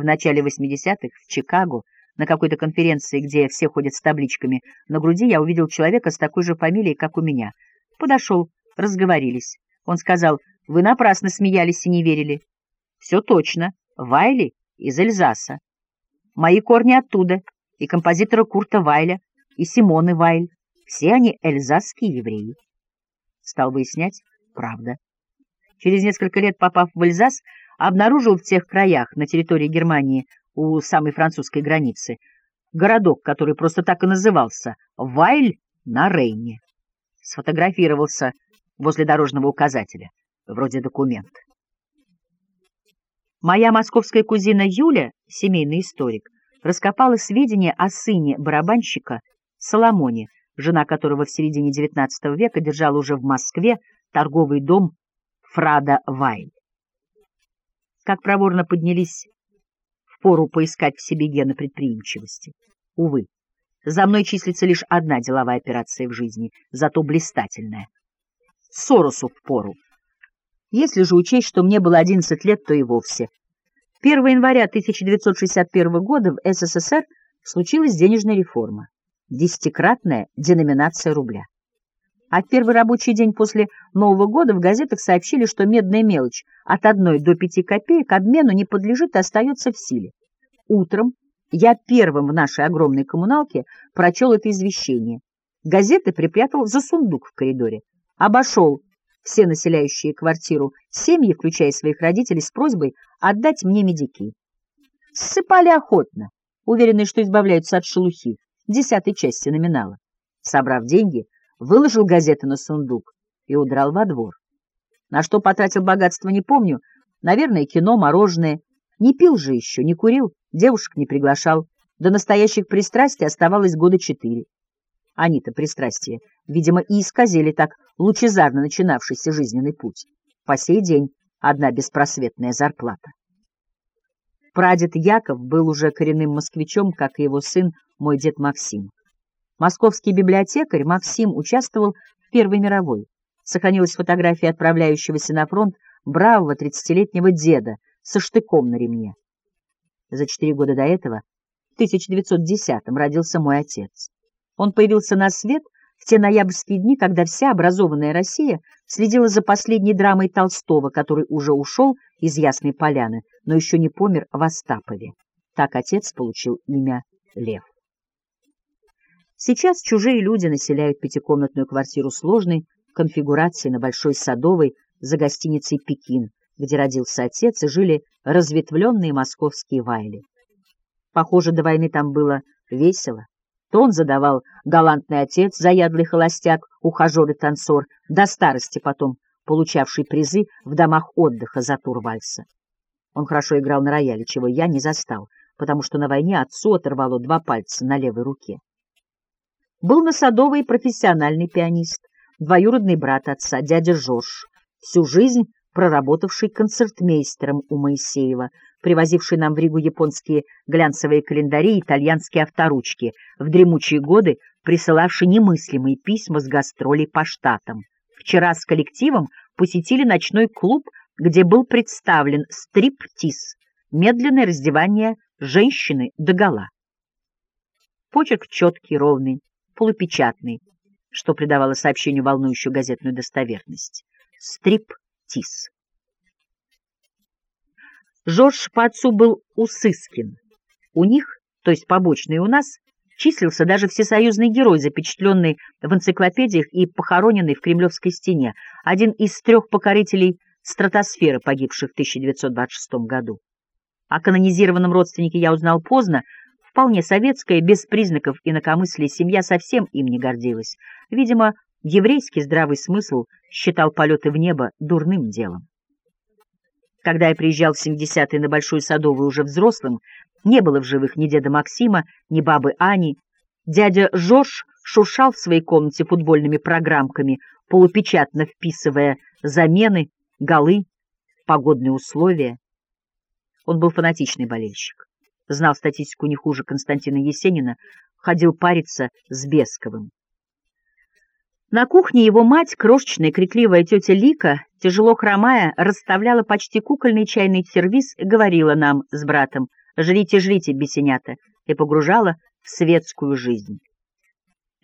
В начале 80-х в Чикаго на какой-то конференции, где все ходят с табличками, на груди я увидел человека с такой же фамилией, как у меня. Подошел, разговорились. Он сказал, вы напрасно смеялись и не верили. Все точно. Вайли из Эльзаса. Мои корни оттуда, и композитора Курта Вайля, и Симоны Вайль. Все они эльзасские евреи. Стал выяснять, правда. Через несколько лет, попав в Эльзас, обнаружил в тех краях, на территории Германии, у самой французской границы, городок, который просто так и назывался — Вайль на Рейне. Сфотографировался возле дорожного указателя, вроде документа. Моя московская кузина Юля, семейный историк, раскопала сведения о сыне барабанщика Соломоне, жена которого в середине XIX века держала уже в Москве торговый дом Фрада Вайль. Как проворно поднялись в пору поискать в себе гены предприимчивости. Увы, за мной числится лишь одна деловая операция в жизни, зато блистательная. Соросу в пору. Если же учесть, что мне было 11 лет, то и вовсе. 1 января 1961 года в СССР случилась денежная реформа. Десятикратная деноминация рубля. А в первый рабочий день после Нового года в газетах сообщили, что медная мелочь от 1 до 5 копеек обмену не подлежит и остается в силе. Утром я первым в нашей огромной коммуналке прочел это извещение. Газеты припрятал за сундук в коридоре. Обошел все населяющие квартиру семьи, включая своих родителей, с просьбой отдать мне медики. Ссыпали охотно, уверенные, что избавляются от шелухи, десятой части номинала. Собрав деньги, выложил газеты на сундук и удрал во двор. На что потратил богатство, не помню. Наверное, кино, мороженое. Не пил же еще, не курил, девушек не приглашал. До настоящих пристрастий оставалось года четыре. Они-то пристрастия, видимо, и исказили так лучезарно начинавшийся жизненный путь. По сей день одна беспросветная зарплата. Прадед Яков был уже коренным москвичом, как и его сын, мой дед Максим. Московский библиотекарь Максим участвовал в Первой мировой. Сохранилась фотография отправляющегося на фронт бравого тридцатилетнего деда со штыком на ремне. За четыре года до этого, в 1910-м, родился мой отец. Он появился на свет в те ноябрьские дни, когда вся образованная Россия следила за последней драмой Толстого, который уже ушел из Ясной Поляны, но еще не помер в Остапове. Так отец получил имя Лев. Сейчас чужие люди населяют пятикомнатную квартиру сложной конфигурации на Большой Садовой за гостиницей «Пекин», где родился отец и жили разветвленные московские вайли. Похоже, до войны там было весело. Тон задавал галантный отец, заядлый холостяк, ухажер и танцор, до старости потом получавший призы в домах отдыха за тур вальса. Он хорошо играл на рояле, чего я не застал, потому что на войне отцу оторвало два пальца на левой руке. Был на Садовой профессиональный пианист, двоюродный брат отца, дядя Жорж, всю жизнь проработавший концертмейстером у Моисеева, привозивший нам в Ригу японские глянцевые календари и итальянские авторучки, в дремучие годы присылавший немыслимые письма с гастролей по штатам. Вчера с коллективом посетили ночной клуб, где был представлен стрип-тиз, медленное раздевание женщины догола. Почерк четкий, ровный, полупечатный, что придавало сообщению волнующую газетную достоверность. Стрип-тиз. Жорж по отцу был Усыскин. У них, то есть побочный у нас, числился даже всесоюзный герой, запечатленный в энциклопедиях и похороненный в Кремлевской стене, один из трех покорителей стратосферы, погибших в 1926 году. О канонизированном родственнике я узнал поздно, вполне советская, без признаков инакомыслия семья совсем им не гордилась. Видимо, еврейский здравый смысл считал полеты в небо дурным делом. Когда я приезжал в 70-е на Большую Садовую уже взрослым, не было в живых ни деда Максима, ни бабы Ани. Дядя Жорж шуршал в своей комнате футбольными программками, полупечатно вписывая замены, голы, погодные условия. Он был фанатичный болельщик. Знал статистику не хуже Константина Есенина, ходил париться с Бесковым. На кухне его мать, крошечная крикливая тетя Лика, тяжело хромая, расставляла почти кукольный чайный сервиз и говорила нам с братом, «Жрите, жрите, бесенята!» и погружала в светскую жизнь.